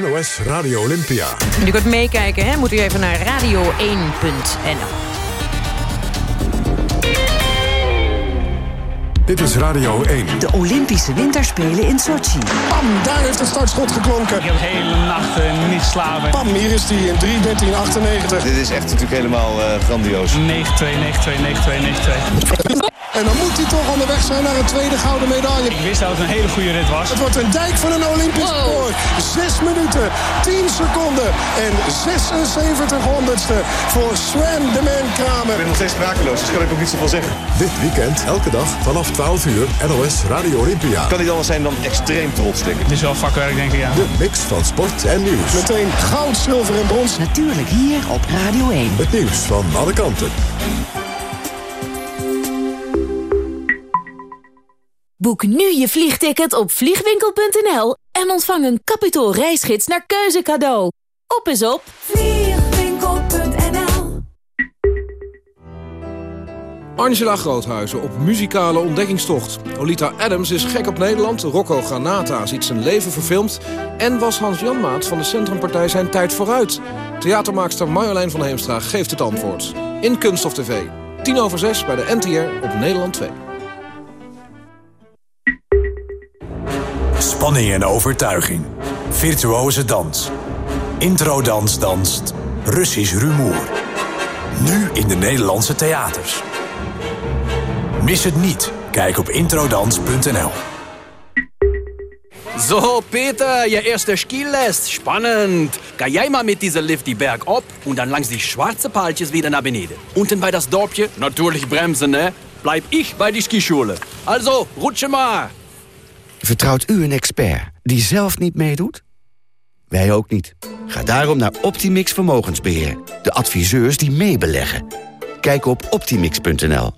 NOS Radio Olympia. En u kunt meekijken, hè? moet u even naar radio1.nl. Dit is Radio 1. De Olympische Winterspelen in Sochi. Pam, daar heeft het startschot geklonken. Ik heb hele nacht eh, niet slapen. Pam, hier is hij in 3.13.98. Dit is echt natuurlijk helemaal eh, grandioos. 9-2, 9-2, 9-2, 9-2. En dan moet hij toch onderweg zijn naar een tweede gouden medaille. Ik wist dat het een hele goede rit was. Het wordt een dijk van een Olympisch record. 6 minuten, 10 seconden en 76 honderdste voor Sven de Man Kramer. Ik ben nog steeds sprakeloos, dus kan ik ook niet zoveel zeggen. Dit weekend, elke dag, vanaf 12 uur, NOS Radio Olympia. Kan niet anders zijn dan extreem trots, denk ik. Het is wel vakwerk, denk ik, ja. De mix van sport en nieuws. Meteen goud, zilver en brons. Natuurlijk hier op Radio 1. Het nieuws van alle kanten. Boek nu je vliegticket op vliegwinkel.nl en ontvang een kapitaal reisgids naar keuze cadeau. Op is op vliegwinkel.nl Angela Groothuizen op muzikale ontdekkingstocht. Olita Adams is gek op Nederland. Rocco Granata ziet zijn leven verfilmd. En was Hans Janmaat van de Centrumpartij zijn tijd vooruit. Theatermaakster Marjolein van Heemstra geeft het antwoord. In Kunst of TV. 10 over 6 bij de NTR op Nederland 2. Spanning en overtuiging. Virtuoze dans. Introdans danst. Russisch rumoer. Nu in de Nederlandse theaters. Mis het niet. Kijk op introdans.nl. So, Peter, je erste Skilest. Spannend. Kann jij mal mit dieser Lift die Berg op und dann langs die schwarze Paltjes wieder nach beneden. Unten bei das Dorpje, natürlich bremsen, ne? Bleib ich bei die Skischule. Also, rutsche mal. Vertrouwt u een expert die zelf niet meedoet? Wij ook niet. Ga daarom naar Optimix Vermogensbeheer. De adviseurs die meebeleggen. Kijk op optimix.nl.